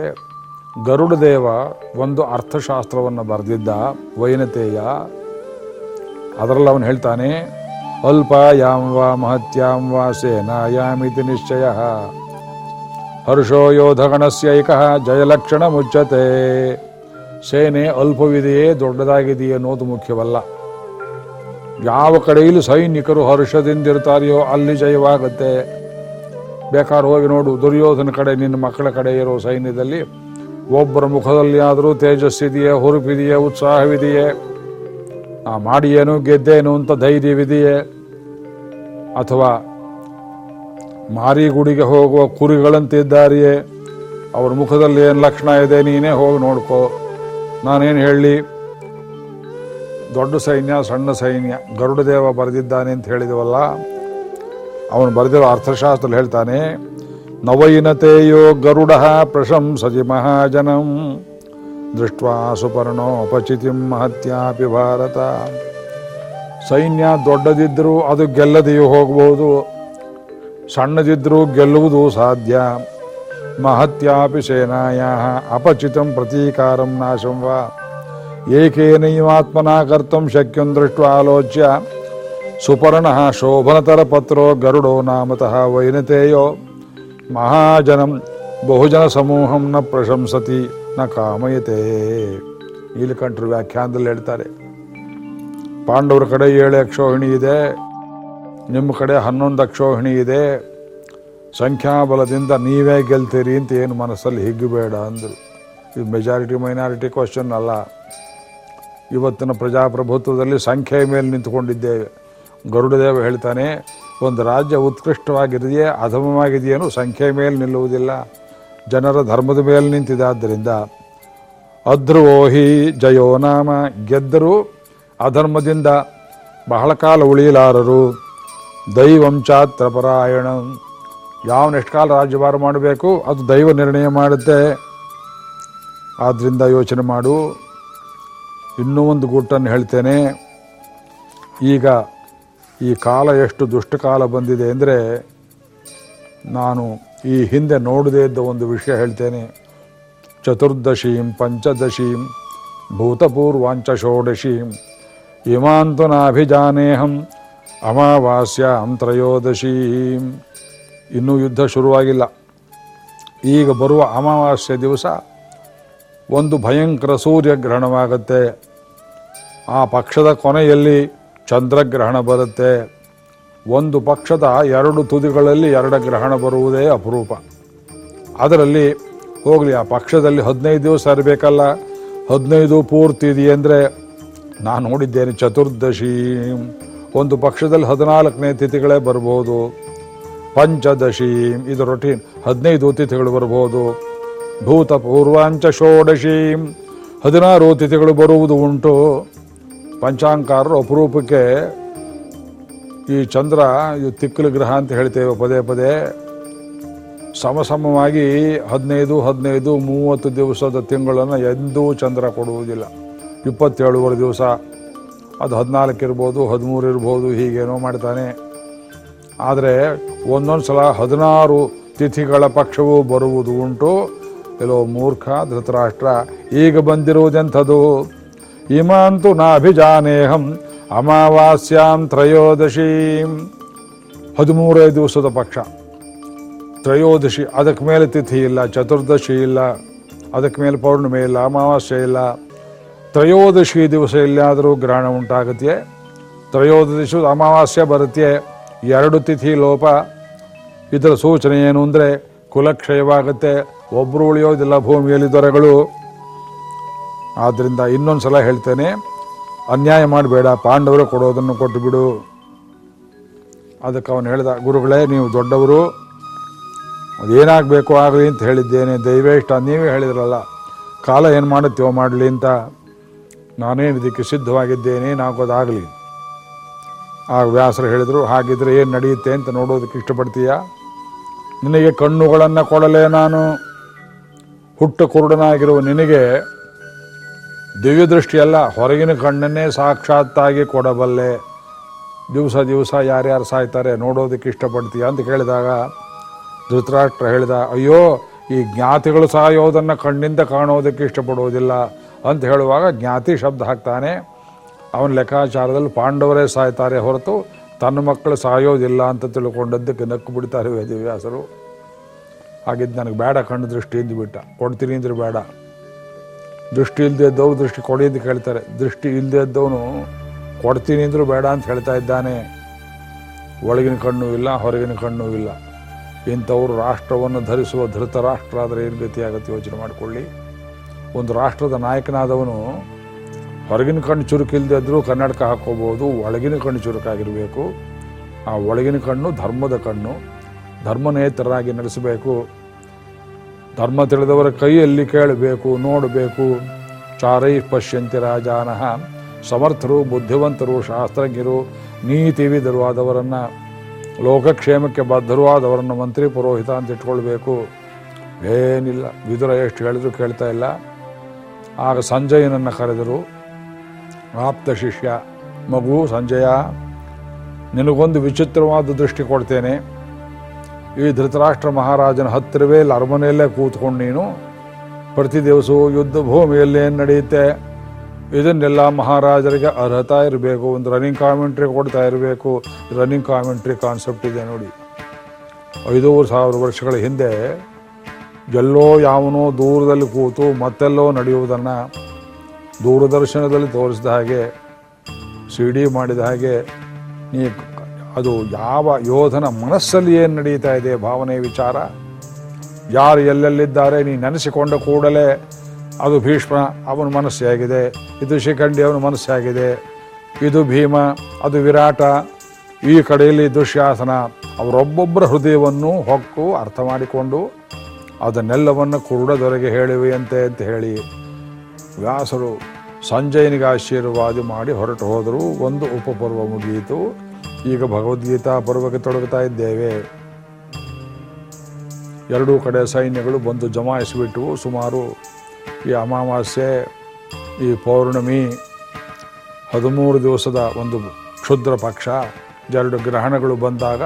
ಗರುಡ ದೇವ ಒಂದು ಅರ್ಥಶಾಸ್ತ್ರವನ್ನು ಬರೆದಿದ್ದ ವೈನತೆಯ. ಅದರಲ್ಲಿ ಅವನು ಹೇಳ್ತಾನೆ, ಅಲ್ಪಾಯಾಂ ವಾ ಮಹತ್ಯಾಂ ವಾ ಸೇನಾಯಾಮಿತಿ ನಿಶ್ಚಯ. ಹರ್ಷೋ ಯೋಧಗಣಸ್ಯೈಕ ಜಯಲಕ್ಷಣ ಮುಚ್ಚತೆ. ಸೇನೆ ಅಲ್ಪವಿದೆಯೇ ದೊಡ್ಡದಾಗಿದೆಯೇ ಅನ್ನೋದು ಮುಖ್ಯವಲ್ಲ. ಯಾವ ಕಡೆಯಲ್ಲಿ ಸೈನಿಕರು ಹರ್ಷದಿಂದಿರ್ತಾರೆಯೋ ಅಲ್ಲಿ ಜಯವಾಗುತ್ತೆ. ಬೇಕಾದ್ರೆ ಹೋಗಿ ನೋಡು, ದುರ್ಯೋಧನ ಕಡೆ, ನಿನ್ನ ಮಕ್ಕಳ ಕಡೆ ಇರೋ ಸೈನ್ಯದಲ್ಲಿ ಒಬ್ಬರ ಮುಖದಲ್ಲಿ ಆದರೂ ತೇಜಸ್ಸಿದೆಯೇ ಹುರುಪಿದೆಯೇ, ಉತ್ಸಾಹವಿದೆಯೇ? ಆ ಮಾಡಿ ಏನು ಗೆದ್ದೇನು ಅಂತ ಧೈರ್ಯವಿದೆಯೇ? ಅಥವಾ ಮಾರಿಗುಡಿಗೆ ಹೋಗುವ ಕುರಿಗಳಂತಿದ್ದಾರೆಯೇ. ಅವ್ರ ಮುಖದಲ್ಲಿ ಏನು ಲಕ್ಷಣ ಇದೆ ನೀನೇ ಹೋಗಿ ನೋಡ್ಕೋ. ನಾನೇನು ಹೇಳಲಿ? ದೊಡ್ಡ ಸೈನ್ಯ, ಸಣ್ಣ ಸೈನ್ಯ ಗರುಡದೇವ ಬರೆದಿದ್ದಾನೆ ಅಂತ ಹೇಳಿದವಲ್ಲ? ಅವನು ಬರೆದಿರೋ ಅರ್ಥಶಾಸ್ತ್ರದಲ್ಲಿ ಹೇಳ್ತಾನೆ, ನವೈನತೆಯೋ ಗರುಡ ಪ್ರಶಂಸತಿ ಮಹಾಜನಂ, ದೃಷ್ಟ್ವಾ ಸುಪರ್ಣೋಪಚಿತಿಂ ಮಹತ್ಯಾಪಿ ಭಾರತ. ಸೈನ್ಯ ದೊಡ್ಡದಿದ್ದರೂ ಅದು ಗೆಲ್ಲದೆಯೂ ಹೋಗಬಹುದು ಸಣ್ಣದಿದ್ದರೂ ಗೆಲ್ಲುವುದು ಸಾಧ್ಯ. ಮಹತ್ಯಾಪಿ ಸೇನಾಯ, ಅಪಚಿತಂ ಪ್ರತೀಕಾರಂ ನಾಶಂ ವಾ. ಏಕೇನೈವಾತ್ಮನಾ ಕರ್ತಂ ಶಕ್ಯಂ ದೃಷ್ಟ ಆಲೋಚ್ಯ. ಸುಪರ್ಣ ಶೋಭನತರ ಪತ್ರೋ ಗರುಡೋ ನಾಮತಃ ವೈನತೆಯೋ. ಮಹಾಜನಂ ಬಹುಜನ ಸಮೂಹಂ ನ ಪ್ರಶಂಸತಿ ನ ಕಾಮಯತೆ. ಇಲ್ಲಿ ನೀಲಕಂಠರು ವ್ಯಾಖ್ಯಾನದಲ್ಲಿ ಹೇಳ್ತಾರೆ. ಪಾಂಡವರ ಕಡೆ ಏಳು ಯಕ್ಷೋಹಿಣಿ ಇದೆ. ನಿಮ್ಮ ಕಡೆ ಹನ್ನೊಂದು ಅಕ್ಷೋಹಿಣಿ ಇದೆ. ಸಂಖ್ಯಾಬಲದಿಂದ ನೀವೇ ಗೆಲ್ತೀರಿ ಅಂತ ಏನು ಮನಸ್ಸಲ್ಲಿ ಹಿಗ್ಗಬೇಡ ಅಂದರು. ಇದು ಮೆಜಾರಿಟಿ ಮೈನಾರಿಟಿ ಕ್ವಶನ್ ಅಲ್ಲ. ಇವತ್ತಿನ ಪ್ರಜಾಪ್ರಭುತ್ವದಲ್ಲಿ ಸಂಖ್ಯೆಯ ಮೇಲೆ ನಿಂತುಕೊಂಡಿದ್ದೇವೆ. ಗರುಡದೇವ ಹೇಳ್ತಾನೆ, ಒಂದು ರಾಜ್ಯ ಉತ್ಕೃಷ್ಟವಾಗಿದೆಯೇ, ಅಧಮವಾಗಿದೆಯೇನು ಸಂಖ್ಯೆಯ ಮೇಲೆ ನಿಲ್ಲುವುದಿಲ್ಲ. ಜನರ ಧರ್ಮದ ಮೇಲೆ ನಿಂತಿದ್ದಾದ್ದರಿಂದ ಅದ್ರುವೋಹಿ ಜಯೋ ನಾಮ ಗೆದ್ದರು ಅಧರ್ಮದಿಂದ ಬಹಳ ಕಾಲ ಉಳಿಯಲಾರರು. ದೈವಂ ಚಾತ್ರ ಯಾವ ಕಾಲ ರಾಜ್ಯಭಾರ ಮಾಡಬೇಕು, ಅದು ದೈವ ನಿರ್ಣಯ ಮಾಡುತ್ತೆ. ಆದ್ದರಿಂದ ಯೋಚನೆ ಮಾಡು. ಇನ್ನೂ ಒಂದು ಗುಟ್ಟನ್ನು ಹೇಳ್ತೇನೆ. ಈಗ ಈ ಕಾಲ ಎಷ್ಟು ದುಷ್ಟ ಕಾಲ ಬಂದಿದೆ ಅಂದರೆ, ನಾನು ಈ ಹಿಂದೆ ನೋಡದೇ ಇದ್ದ ಒಂದು ವಿಷಯ ಹೇಳ್ತೇನೆ. ಚತುರ್ದಶೀಂ ಪಂಚದಶೀಂ ಭೂತಪೂರ್ವಾಂಚ ಷೋಡಶೀಂ. ಇಮಾಂತು ನಾಭಿಜಾನೇಹಂ ಅಮಾವಾಸ್ಯಾಂ ತ್ರಯೋದಶೀಂ. ಇನ್ನೂ ಯುದ್ಧ ಶುರುವಾಗಿಲ್ಲ. ಈಗ ಬರುವ ಅಮಾವಾಸ್ಯೆ ದಿವಸ ಒಂದು ಭಯಂಕರ ಸೂರ್ಯಗ್ರಹಣವಾಗುತ್ತೆ. ಆ ಪಕ್ಷದ ಕೊನೆಯಲ್ಲಿ ಚಂದ್ರಗ್ರಹಣ ಬರುತ್ತೆ. ಒಂದು ಪಕ್ಷದ ಎರಡು ತುದಿಗಳಲ್ಲಿ ಎರಡು ಗ್ರಹಣ ಬರುವುದೇ ಅಪರೂಪ. ಅದರಲ್ಲಿ ಹೋಗಲಿ, ಆ ಪಕ್ಷದಲ್ಲಿ ಹದಿನೈದು ದಿವಸ ಇರಬೇಕಲ್ಲ, ಹದಿನೈದು ಪೂರ್ತಿ ಇದೆಯಂದರೆ ನಾನು ನೋಡಿದ್ದೇನೆ ಚತುರ್ದಶಿ. ಒಂದು ಪಕ್ಷದಲ್ಲಿ ಹದಿನಾಲ್ಕನೇ ತಿಥಿಗಳೇ ಬರ್ಬೋದು. ಪಂಚದಶಿ, ಇದು ರೊಟೀನ್ ಹದಿನೈದು ತಿಥಿಗಳು ಬರ್ಬೋದು. ಭೂತ ಪೂರ್ವಾಂಚ ಷೋಡಶಿ, ಹದಿನಾರು ತಿಥಿಗಳು ಬರುವುದು ಉಂಟು. ಪಂಚಾಂಕಾರರು ಅಪರೂಪಕ್ಕೆ ಈ ಚಂದ್ರ ಇದು ತಿಕ್ಕಲು ಗ್ರಹ ಅಂತ ಹೇಳ್ತೇವೆ ಪದೇ ಪದೇ. ಸಮಸಮವಾಗಿ ಹದಿನೈದು ಹದಿನೈದು, ಮೂವತ್ತು ದಿವಸದ ತಿಂಗಳನ್ನು ಎಂದೂ ಚಂದ್ರ ಕೊಡುವುದಿಲ್ಲ. ಇಪ್ಪತ್ತೇಳುವರೆ ದಿವಸ. ಅದು ಹದಿನಾಲ್ಕು ಇರ್ಬೋದು, ಹದಿಮೂರು ಇರ್ಬೋದು, ಹೀಗೇನೋ ಮಾಡ್ತಾನೆ. ಆದರೆ ಒಂದೊಂದು ಸಲ ಹದಿನಾರು ತಿಥಿಗಳ ಪಕ್ಷವೂ ಬರುವುದು ಉಂಟು. ಕೆಲವು ಮೂರ್ಖ ಧೃತರಾಷ್ಟ್ರ ಈಗ ಬಂದಿರುವುದೆಂಥದ್ದು ಇಮಾಂತು ನಾಭಿಜಾನೇಹಂ ಅಮಾವಾಸ್ಯಾಂ ತ್ರಯೋದಶೀಂ. ಹದಿಮೂರೇ ದಿವಸದ ಪಕ್ಷ. ತ್ರಯೋದಶಿ, ಅದಕ್ಕೆ ಮೇಲೆ ತಿಥಿ ಇಲ್ಲ, ಚತುರ್ದಶಿ ಇಲ್ಲ, ಅದಕ್ಕೆ ಮೇಲೆ ಪೌರ್ಣಿಮೆ ಇಲ್ಲ, ಅಮಾವಾಸ್ಯೆ ಇಲ್ಲ. ತ್ರಯೋದಶಿ ದಿವಸ ಎಲ್ಲಾದರೂ ಗ್ರಹಣ ಉಂಟಾಗುತ್ತೆ ತ್ರಯೋದಶಿ ಅಮಾವಾಸ್ಯೆ ಬರುತ್ತೆ ಎರಡು ತಿಥಿ ಲೋಪ. ಇದರ ಸೂಚನೆ ಏನು ಅಂದರೆ ಕುಲಕ್ಷಯವಾಗುತ್ತೆ. ಒಬ್ಬರು ಉಳಿಯೋದಿಲ್ಲ ಭೂಮಿಯಲ್ಲಿ ದೊರೆಗಳು. ಆದ್ದರಿಂದ ಇನ್ನೊಂದು ಸಲ ಹೇಳ್ತೇನೆ, ಅನ್ಯಾಯ ಮಾಡಬೇಡ, ಪಾಂಡವರು ಕೊಡೋದನ್ನು ಕೊಟ್ಟು ಬಿಡು. ಅದಕ್ಕೆ ಅವನು ಹೇಳಿದ, ಗುರುಗಳೇ, ನೀವು ದೊಡ್ಡವರು, ಅದೇನಾಗಬೇಕು ಆಗಲಿ ಅಂತ ಹೇಳಿದ್ದೇನೆ. ದಯವೇಷ್ಟ ನೀವೇ ಹೇಳಿದ್ರಲ್ಲ, ಕಾಲ ಏನು ಮಾಡುತ್ತೀವೋ ಮಾಡಲಿ ಅಂತ. ನಾನೇನು ಇದಕ್ಕೆ ಸಿದ್ಧವಾಗಿದ್ದೇನೆ ನಾಗೋದಾಗಲಿ ಆ ವ್ಯಾಸರು ಹೇಳಿದರು, ಹಾಗಿದ್ರೆ ಏನು ನಡೆಯುತ್ತೆ ಅಂತ ನೋಡೋದಕ್ಕೆ ಇಷ್ಟಪಡ್ತೀಯಾ? ನಿನಗೆ ಕಣ್ಣುಗಳನ್ನು ಕೊಡಲೇ ನಾನು. ಹುಟ್ಟು ಕುರುಡನಾಗಿರುವ ನಿನಗೆ ದಿವ್ಯ ದೃಷ್ಟಿಯಲ್ಲ ಹೊರಗಿನ ಕಣ್ಣನ್ನೇ ಸಾಕ್ಷಾತ್ತಾಗಿ ಕೊಡಬಲ್ಲೆ. ದಿವಸ ದಿವಸ ಯಾರ್ಯಾರು ಸಾಯ್ತಾರೆ, ನೋಡೋದಕ್ಕೆ ಇಷ್ಟಪಡ್ತೀಯ? ಅಂತ ಕೇಳಿದಾಗ ಧೃತರಾಷ್ಟ್ರ ಹೇಳಿದ, ಅಯ್ಯೋ, ಈ ಜ್ಞಾತಿಗಳು ಸಾಯೋದನ್ನು ಕಣ್ಣಿಂದ ಕಾಣೋದಕ್ಕೆ ಇಷ್ಟಪಡುವುದಿಲ್ಲ ಅಂತ ಹೇಳುವಾಗ ಜ್ಞಾತಿ ಶಬ್ದ ಹಾಕ್ತಾನೆ. ಅವನ ಲೆಕ್ಕಾಚಾರದಲ್ಲಿ ಪಾಂಡವರೇ ಸಾಯ್ತಾರೆ ಹೊರತು ತನ್ನ ಮಕ್ಕಳು ಸಾಯೋದಿಲ್ಲ ಅಂತ ತಿಳ್ಕೊಂಡದ್ದಕ್ಕೆ ನಕ್ಕು ಬಿಡ್ತಾರೆ ವೇದವ್ಯಾಸರು. ಹಾಗಿದ್ದು ನನಗೆ ಬೇಡ ಕಣ್ಣು ದೃಷ್ಟಿಯಿಂದ ಬಿಟ್ಟ. ಕೊಡ್ತೀನಿ ಅಂದ್ರೆ ಬೇಡ. ದೃಷ್ಟಿ ಇಲ್ಲದೆ ಇದ್ದವ್ರು ದೃಷ್ಟಿ ಕೊಡಿ ಅಂತ ಕೇಳ್ತಾರೆ. ದೃಷ್ಟಿ ಇಲ್ಲದೆ ಇದ್ದವನು ಕೊಡ್ತೀನಿ ಅಂದರೂ ಬೇಡ ಅಂತ ಹೇಳ್ತಾ ಇದ್ದಾನೆ. ಒಳಗಿನ ಕಣ್ಣು ಇಲ್ಲ, ಹೊರಗಿನ ಕಣ್ಣು ಇಲ್ಲ. ಇಂಥವ್ರು ರಾಷ್ಟ್ರವನ್ನು ಧರಿಸುವ ಧೃತ ರಾಷ್ಟ್ರ ಆದರೆ ಏನು ಗತಿಯಾಗುತ್ತೆ ಯೋಚನೆ ಮಾಡಿಕೊಳ್ಳಿ. ಒಂದು ರಾಷ್ಟ್ರದ ನಾಯಕನಾದವನು, ಹೊರಗಿನ ಕಣ್ಣು ಚುರುಕಿಲ್ಲದೆ ಇದ್ದರೂ ಕನ್ನಡಕ ಹಾಕ್ಕೋಬೋದು ಒಳಗಿನ ಕಣ್ಣು ಚುರುಕಾಗಿರಬೇಕು. ಆ ಒಳಗಿನ ಕಣ್ಣು ಧರ್ಮದ ಕಣ್ಣು. ಧರ್ಮನೇತರಾಗಿ ನಡೆಸಬೇಕು. ಧರ್ಮ ತಿಳಿದವರ ಕೈಯಲ್ಲಿ ಕೇಳಬೇಕು, ನೋಡಬೇಕು. ಚಾರೈ ಪಶ್ಯಂತಿ ರಾಜಾನಃ. ಸಮರ್ಥರು, ಬುದ್ಧಿವಂತರು, ಶಾಸ್ತ್ರಜ್ಞರು, ನೀತಿವಿದರು ಆದವರನ್ನು, ಲೋಕಕ್ಷೇಮಕ್ಕೆ ಬದ್ಧರು ಆದವರನ್ನು ಮಂತ್ರಿ ಪುರೋಹಿತ ಅಂತ ಇಟ್ಕೊಳ್ಬೇಕು. ಏನಿಲ್ಲ, ವಿದುರ ಎಷ್ಟು ಹೇಳಿದ್ರು ಕೇಳ್ತಾ ಇಲ್ಲ. ಆಗ ಸಂಜಯನನ್ನು ಕರೆದರು, ಆಪ್ತ ಶಿಷ್ಯ, ಮಗು ಸಂಜಯ, ನಿನಗೊಂದು ವಿಚಿತ್ರವಾದ ದೃಷ್ಟಿ ಕೊಡ್ತೇನೆ. ಈ ಧೃತರಾಷ್ಟ್ರ ಮಹಾರಾಜನ ಹತ್ತಿರವೇ ಇಲ್ಲಿ ಅರಮನೆಯಲ್ಲೇ ಕೂತ್ಕೊಂಡು ನೀನು ಪ್ರತಿ ದಿವಸವೂ ಯುದ್ಧ ಭೂಮಿಯಲ್ಲಿ ಏನು ನಡೆಯುತ್ತೆ. ಇದನ್ನೆಲ್ಲ ಮಹಾರಾಜರಿಗೆ ಅರ್ಹತಾ ಇರಬೇಕು, ಒಂದು ರನ್ನಿಂಗ್ ಕಾಮೆಂಟ್ರಿ ಕೊಡ್ತಾ ಇರಬೇಕು. ರನ್ನಿಂಗ್ ಕಾಮೆಂಟ್ರಿ ಕಾನ್ಸೆಪ್ಟ್ ಇದೆ ನೋಡಿ. ಐದೂರು ಸಾವಿರ ವರ್ಷಗಳ ಹಿಂದೆ ಎಲ್ಲೋ ಯಾವನೋ ದೂರದಲ್ಲಿ ಕೂತು ಮತ್ತೆಲ್ಲೋ ನಡೆಯುವುದನ್ನು ದೂರದರ್ಶನದಲ್ಲಿ ತೋರಿಸಿದ ಹಾಗೆ, ಸಿ ಡಿ ಮಾಡಿದ ಹಾಗೆ, ನೀ ಅದು ಯಾವ ಯೋಧನ ಮನಸ್ಸಲ್ಲಿ ಏನು ನಡೀತಾ ಇದೆ ಭಾವನೆ ವಿಚಾರ? ಯಾರು ಎಲ್ಲೆಲ್ಲಿದ್ದಾರೆ ನೀ ನೆನೆಸಿಕೊಂಡ ಕೂಡಲೇ ಅದು ಭೀಷ್ಮ ಅವನ ಮನಸ್ಸಾಗಿದೆ ಇದು ಶಿಖಂಡಿ ಅವನ ಮನಸ್ಸಾಗಿದೆ ಇದು ಭೀಮ, ಅದು ವಿರಾಟ, ಈ ಕಡೆಯಲ್ಲಿ ದುಶ್ಯಾಸನ, ಅವರೊಬ್ಬೊಬ್ಬರ ಹೃದಯವನ್ನು ಹೊಕ್ಕು ಅರ್ಥ ಮಾಡಿಕೊಂಡು ಅದನ್ನೆಲ್ಲವನ್ನು ಕುರುಡದೊರೆಗೆ ಹೇಳಿವೆಯಂತೆ ಅಂತ ಹೇಳಿ ವ್ಯಾಸರು ಸಂಜಯನಿಗೆ ಆಶೀರ್ವಾದ ಮಾಡಿ ಹೊರಟು ಹೋದರು ಒಂದು ಉಪಪರ್ವ ಮುಗಿಯಿತು. ಈಗ ಭಗವದ್ಗೀತಾ ಪರ್ವಕ್ಕೆ ತೊಡಗುತ್ತಾ ಇದ್ದೇವೆ. ಎರಡೂ ಕಡೆ ಸೈನ್ಯಗಳು ಬಂದು ಜಮಾಯಿಸಿಬಿಟ್ಟು ಸುಮಾರು ಈ ಅಮಾವಾಸ್ಯೆ, ಈ ಪೌರ್ಣಮಿ, ಹದಿಮೂರು ದಿವಸದ ಒಂದು ಕ್ಷುದ್ರ ಪಕ್ಷ, ಎರಡು ಗ್ರಹಣಗಳು ಬಂದಾಗ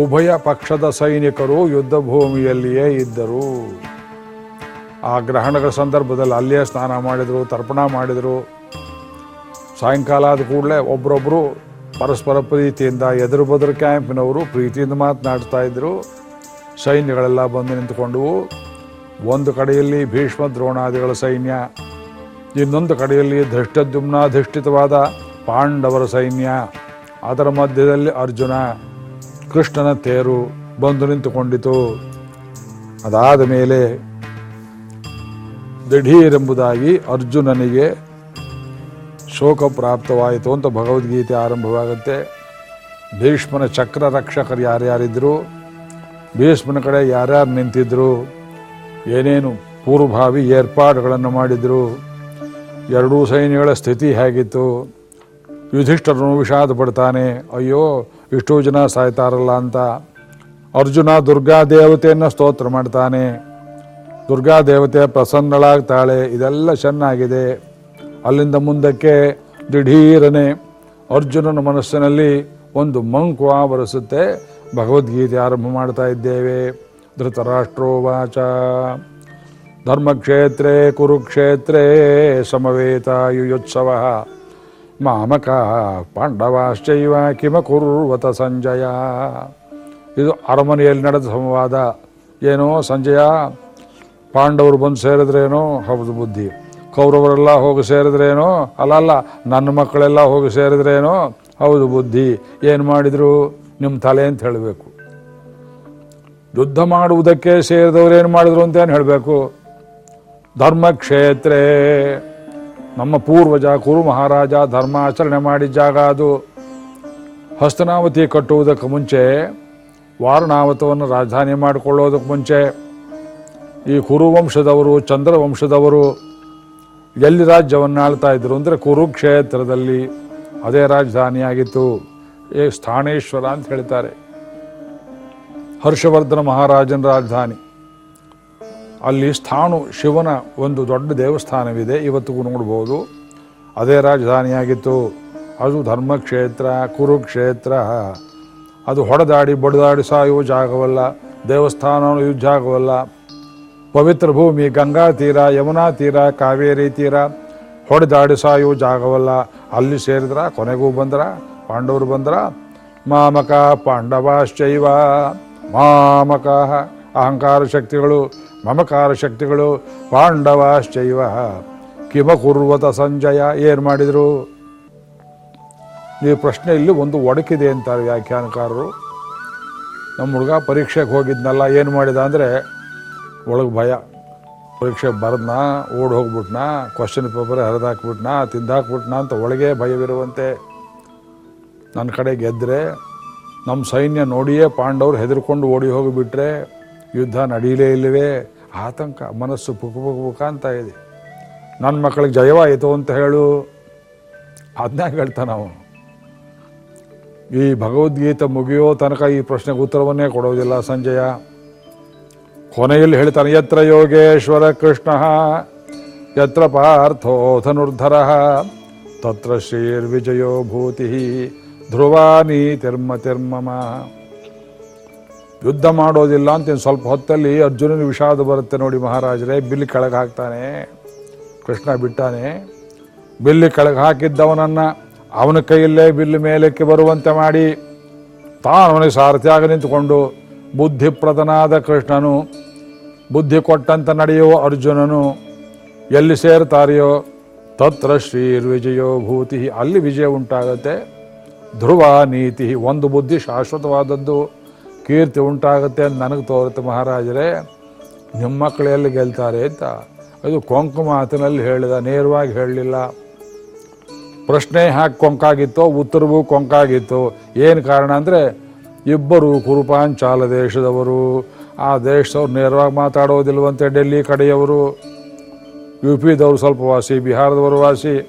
ಉಭಯ ಪಕ್ಷದ ಸೈನಿಕರು ಯುದ್ಧ ಭೂಮಿಯಲ್ಲಿಯೇ ಇದ್ದರು. ಆ ಗ್ರಹಣಗಳ ಸಂದರ್ಭದಲ್ಲಿ ಅಲ್ಲಿಯೇ ಸ್ನಾನ ಮಾಡಿದರು, ತರ್ಪಣ ಮಾಡಿದರು. ಸಾಯಂಕಾಲ ಆದ ಕೂಡಲೇ ಒಬ್ಬರೊಬ್ಬರು ಪರಸ್ಪರ ಪ್ರೀತಿಯಿಂದ ಎದುರು ಬದುರು ಕ್ಯಾಂಪಿನವರು ಪ್ರೀತಿಯಿಂದ ಮಾತನಾಡ್ತಾ ಇದ್ದರು ಸೈನ್ಯಗಳೆಲ್ಲ ಬಂದು ನಿಂತುಕೊಂಡವು ಒಂದು ಕಡೆಯಲ್ಲಿ ಭೀಷ್ಮ ದ್ರೋಣಾದಿಗಳ ಸೈನ್ಯ, ಇನ್ನೊಂದು ಕಡೆಯಲ್ಲಿ ಧೃಷ್ಟದ್ಯುಮ್ನಾಧಿಷ್ಠಿತವಾದ ಪಾಂಡವರ ಸೈನ್ಯ, ಅದರ ಮಧ್ಯದಲ್ಲಿ ಅರ್ಜುನ. ಕೃಷ್ಣನ ತೇರು ಬಂದು ನಿಂತುಕೊಂಡಿತು. ಅದಾದ ಮೇಲೆ ದಿಢೀರೆಂಬುದಾಗಿ ಅರ್ಜುನನಿಗೆ ಶೋಕ ಪ್ರಾಪ್ತವಾಯಿತು ಅಂತ ಭಗವದ್ಗೀತೆ ಆರಂಭವಾಗುತ್ತೆ. ಭೀಷ್ಮನ ಚಕ್ರ ರಕ್ಷಕರು ಯಾರ್ಯಾರಿದ್ರು? ಭೀಷ್ಮನ ಕಡೆ ಯಾರ್ಯಾರು ನಿಂತಿದ್ರು? ಏನೇನು ಪೂರ್ವಭಾವಿ ಏರ್ಪಾಡುಗಳನ್ನು ಮಾಡಿದರು? ಎರಡೂ ಸೈನ್ಯಗಳ ಸ್ಥಿತಿ ಹೇಗಿತ್ತು? ಯುಧಿಷ್ಠರನು ವಿಷಾದ ಪಡ್ತಾನೆ, ಅಯ್ಯೋ ಇಷ್ಟೋ ಜನ ಸಾಯ್ತಾರಲ್ಲ ಅಂತ. ಅರ್ಜುನ ದುರ್ಗಾ ದೇವತೆಯನ್ನು ಸ್ತೋತ್ರ ಮಾಡ್ತಾನೆ. ದುರ್ಗಾ ದೇವತೆ ಪ್ರಸನ್ನಳಾಗ್ತಾಳೆ. ಇದೆಲ್ಲ ಚೆನ್ನಾಗಿದೆ. ಅಲ್ಲಿಂದ ಮುಂದಕ್ಕೆ ದಿಢೀರನೆ ಅರ್ಜುನನ ಮನಸ್ಸಿನಲ್ಲಿ ಒಂದು ಮಂಕು ಆವರಿಸುತ್ತೆ. ಭಗವದ್ಗೀತೆ ಆರಂಭ ಮಾಡ್ತಾ ಇದ್ದೇವೆ. ಧೃತರಾಷ್ಟ್ರೋವಾಚ. ಧರ್ಮಕ್ಷೇತ್ರೇ ಕುರುಕ್ಷೇತ್ರೇ ಸಮವೇತ ಯುಯೋತ್ಸವ. ಮಾಮಕ ಪಾಂಡವಾಶ್ಚೈವ ಕಿಮ ಕುರ್ವತ ಸಂಜಯ. ಇದು ಅರಮನೆಯಲ್ಲಿ ನಡೆದ ಸಂವಾದ. ಏನೋ ಸಂಜಯ, ಪಾಂಡವರು ಬಂದು ಸೇರಿದ್ರೇನೋ? ಹೌದು ಬುದ್ಧಿ. ಕೌರವರೆಲ್ಲ ಹೋಗಿ ಸೇರಿದ್ರೇನೋ? ಅಲ್ಲ ಅಲ್ಲ, ನನ್ನ ಮಕ್ಕಳೆಲ್ಲ ಹೋಗಿ ಸೇರಿದ್ರೇನೋ? ಹೌದು ಬುದ್ಧಿ. ಏನು ಮಾಡಿದರು? ನಿಮ್ಮ ತಲೆ ಅಂತ ಹೇಳಬೇಕು. ಯುದ್ಧ ಮಾಡುವುದಕ್ಕೆ ಸೇರಿದವರು ಏನು ಮಾಡಿದ್ರು ಅಂತ ಏನು ಹೇಳಬೇಕು? ಧರ್ಮಕ್ಷೇತ್ರೇ. ನಮ್ಮ ಪೂರ್ವಜ ಕುರು ಮಹಾರಾಜ ಧರ್ಮ ಆಚರಣೆ ಮಾಡಿದ ಜಾಗ ಅದು. ಹಸ್ತನಾವತಿ ಕಟ್ಟುವುದಕ್ಕೆ ಮುಂಚೆ, ವಾರಣಾವತವನ್ನು ರಾಜಧಾನಿ ಮಾಡಿಕೊಳ್ಳೋದಕ್ಕೆ ಮುಂಚೆ, ಈ ಕುರುವಂಶದವರು ಚಂದ್ರವಂಶದವರು ಎಲ್ಲಿ ರಾಜ್ಯವನ್ನು ಆಳ್ತಾ ಇದ್ರು ಅಂದರೆ ಕುರುಕ್ಷೇತ್ರದಲ್ಲಿ ಅದೇ ರಾಜಧಾನಿಯಾಗಿತ್ತು. ಏ ಸ್ಥಾನೇಶ್ವರ ಅಂತ ಹೇಳ್ತಾರೆ. ಹರ್ಷವರ್ಧನ ಮಹಾರಾಜನ ರಾಜಧಾನಿ. ಅಲ್ಲಿ ಸ್ಥಾಣು ಶಿವನ ಒಂದು ದೊಡ್ಡ ದೇವಸ್ಥಾನವಿದೆ. ಇವತ್ತಿಗೂ ನೋಡ್ಬೋದು. ಅದೇ ರಾಜಧಾನಿಯಾಗಿತ್ತು. ಅದು ಧರ್ಮಕ್ಷೇತ್ರ, ಕುರುಕ್ಷೇತ್ರ. ಅದು ಹೊಡೆದಾಡಿ, ಬಡಿದಾಡಿ ಸಾಯುವ ಜಾಗವಲ್ಲ. ದೇವಸ್ಥಾನ ಯುದ್ಧ ಜಾಗವಲ್ಲ. ಪವಿತ್ರ ಭೂಮಿ, ಗಂಗಾ ತೀರ, ಯಮುನಾ ತೀರ, ಕಾವೇರಿ ತೀರ ಹೊಡೆದಾಡಿ ಸಾಯುವ ಜಾಗವಲ್ಲ. ಅಲ್ಲಿ ಸೇರಿದ್ರ, ಕೊನೆಗೂ ಬಂದ್ರ, ಪಾಂಡವರು ಬಂದ್ರ, ಮಾಮಕ ಪಾಂಡವಾಶ್ಚೈವ, ಮಾಮಕ ಅಹಂಕಾರ ಶಕ್ತಿಗಳು ಮಮಕಾರ ಶಕ್ತಿಗಳು ಪಾಂಡವಾಶ್ಚೈವ. ಕಿಮ ಕುರ್ವತ ಸಂಜಯ, ಏನು ಮಾಡಿದರು? ಈ ಪ್ರಶ್ನೆಯಲ್ಲಿ ಒಂದು ಒಡಕಿದೆ ಅಂತಾರೆ ವ್ಯಾಖ್ಯಾನಕಾರರು. ನಮ್ಮ ಹುಡುಗ ಪರೀಕ್ಷೆಗೆ ಹೋಗಿದ್ನಲ್ಲ, ಏನು ಮಾಡಿದ ಅಂದರೆ, ಒಳಗೆ ಭಯ. ಪರೀಕ್ಷೆ ಬರದ್ನ, ಓಡ್ ಹೋಗ್ಬಿಟ್ನ ಕ್ವಶನ್ ಪೇಪರ್ ಹರಿದಾಕ್ಬಿಟ್ನ ತಿಂದಾಕ್ಬಿಟ್ನ ಅಂತ ಒಳಗೆ ಭಯವಿರುವಂತೆ. ನನ್ನ ಕಡೆ ಗೆದ್ದರೆ ನಮ್ಮ ಸೈನ್ಯ ನೋಡಿಯೇ ಪಾಂಡವರು ಹೆದರ್ಕೊಂಡು ಓಡಿ ಹೋಗಿಬಿಟ್ರೆ, ಯುದ್ಧ ನಡೀಲೇ ಇಲ್ಲವೇ? ಆತಂಕ, ಮನಸ್ಸು ಪುಕ ಪುಕ ಪುಕ ಅಂತ ಇದೆ. ನನ್ನ ಮಕ್ಕಳಿಗೆ ಜಯವಾಯಿತು ಅಂತ ಹೇಳು ಅದನ್ನ ಹೇಳ್ತಾನೆ ಅವನು. ಈ ಭಗವದ್ಗೀತೆ ಮುಗಿಯೋ ತನಕ ಈ ಪ್ರಶ್ನೆಗೆ ಉತ್ತರವನ್ನೇ ಕೊಡೋದಿಲ್ಲ ಸಂಜಯ. ಕೊನೆಯಲ್ಲಿ ಹೇಳ್ತಾನೆ, ಯತ್ರ ಯೋಗೇಶ್ವರ ಕೃಷ್ಣ, ಯತ್ರ ಪಾರ್ಥೋ ಧನುರ್ಧರ, ತತ್ರ ಶ್ರೀರ್ವಿಜಯೋ ಭೂತಿ ತಿರ್ಮ ನೀತಿರ್ಮತಿರ್ಮಮ ಯುದ್ಧ ಮಾಡೋದಿಲ್ಲ ಅಂತ ಸ್ವಲ್ಪ ಹೊತ್ತಲ್ಲಿ ಅರ್ಜುನನ ವಿಷಾದ ಬರುತ್ತೆ ನೋಡಿ ಮಹಾರಾಜರೇ, ಬಿಲ್ಲಿ ಕೆಳಗೆ ಹಾಕ್ತಾನೆ, ಕೃಷ್ಣ ಬಿಟ್ಟಾನೆ. ಬಿಲ್ಲಿ ಕೆಳಗೆ ಹಾಕಿದ್ದವನನ್ನ ಅವನ ಕೈಯಲ್ಲೇ ಬಿಲ್ಲು ಮೇಲಕ್ಕೆ ಬರುವಂತೆ ಮಾಡಿ, ತಾನು ಅವನಿಗೆ ಸಾರಥಿಯಾಗಿ ನಿಂತುಕೊಂಡು ಬುದ್ಧಿಪ್ರದನಾದ ಕೃಷ್ಣನು, ಬುದ್ಧಿ ಕೊಟ್ಟಂತ ನಡೆಯುವ ಅರ್ಜುನನು ಎಲ್ಲಿ ಸೇರ್ತಾರೆಯೋ ತತ್ರ ಶ್ರೀರ್ವಿಜಯೋ ಭೂತಿ ಅಲ್ಲಿ ವಿಜಯ ಉಂಟಾಗತ್ತೆ. ಧ್ರುವ ನೀತಿ ಒಂದು ಬುದ್ಧಿ ಶಾಶ್ವತವಾದದ್ದು. ಕೀರ್ತಿ ಉಂಟಾಗುತ್ತೆ ಅಂತ ನನಗೆ ತೋರುತ್ತೆ ಮಹಾರಾಜರೇ. ನಿಮ್ಮ ಮಕ್ಕಳೆಲ್ಲಿ ಗೆಲ್ತಾರೆ ಅಂತ. ಅದು ಕೊಂಕು ಮಾತಿನಲ್ಲಿ ಹೇಳಿದ, ನೇರವಾಗಿ ಹೇಳಲಿಲ್ಲ. ಪ್ರಶ್ನೆ ಹಾಕಿ ಕೊಂಕಾಗಿತ್ತೋ? ಉತ್ತರವೂ ಕೊಂಕಾಗಿತ್ತು. ಏನು ಕಾರಣ ಅಂದರೆ, ಇಬ್ಬರು ಕುರುಪಾಂಚಾಲ ದೇಶದವರು. ಆ ದೇಶದವ್ರು ನೇರವಾಗಿ ಮಾತಾಡೋದಿಲ್ವಂತೆ ಡೆಲ್ಲಿ ಕಡೆಯವರು. ಯು ಪಿದವರು ಸ್ವಲ್ಪ ವಾಸಿ ಬಿಹಾರದವರು ವಾಸಿ.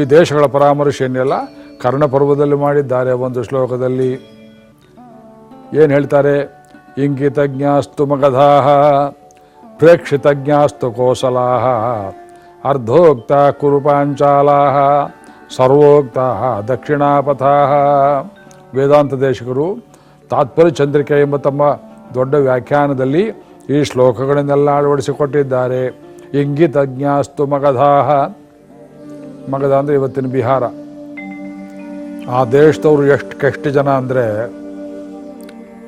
ಈ ದೇಶಗಳ ಪರಾಮರ್ಶೆಯನ್ನೆಲ್ಲ ಕರ್ಣಪರ್ವದಲ್ಲಿ ಮಾಡಿದ್ದಾರೆ ಒಂದು ಶ್ಲೋಕದಲ್ಲಿ. ಏನು ಹೇಳ್ತಾರೆ? ಇಂಗಿತಜ್ಞಾಸ್ತು ಮಗಧಾಹ, ಪ್ರೇಕ್ಷಿತಜ್ಞಾಸ್ತು ಕೋಸಲಾಹ, ಅರ್ಧೋಕ್ತ ಕುರುಪಾಂಚಾಲಾಹ ಸರ್ವೋಕ್ತ ದಕ್ಷಿಣಾಪಥಾಹ. ವೇದಾಂತ ದೇಶಕರು, ತಾತ್ಪರ್ಯ ಚಂದ್ರಿಕೆ ಎಂಬ ತಮ್ಮ ದೊಡ್ಡ ವ್ಯಾಖ್ಯಾನದಲ್ಲಿ ಈ ಶ್ಲೋಕಗಳನ್ನೆಲ್ಲ ಅಳವಡಿಸಿಕೊಟ್ಟಿದ್ದಾರೆ. ಇಂಗಿತಜ್ಞಾಸ್ತು ಮಗಧಾಹ. ಮಗಧ ಅಂದರೆ ಇವತ್ತಿನ ಬಿಹಾರ. ಆ ದೇಶದವರು ಎಷ್ಟು, ಕೆಷ್ಟು ಜನ ಅಂದರೆ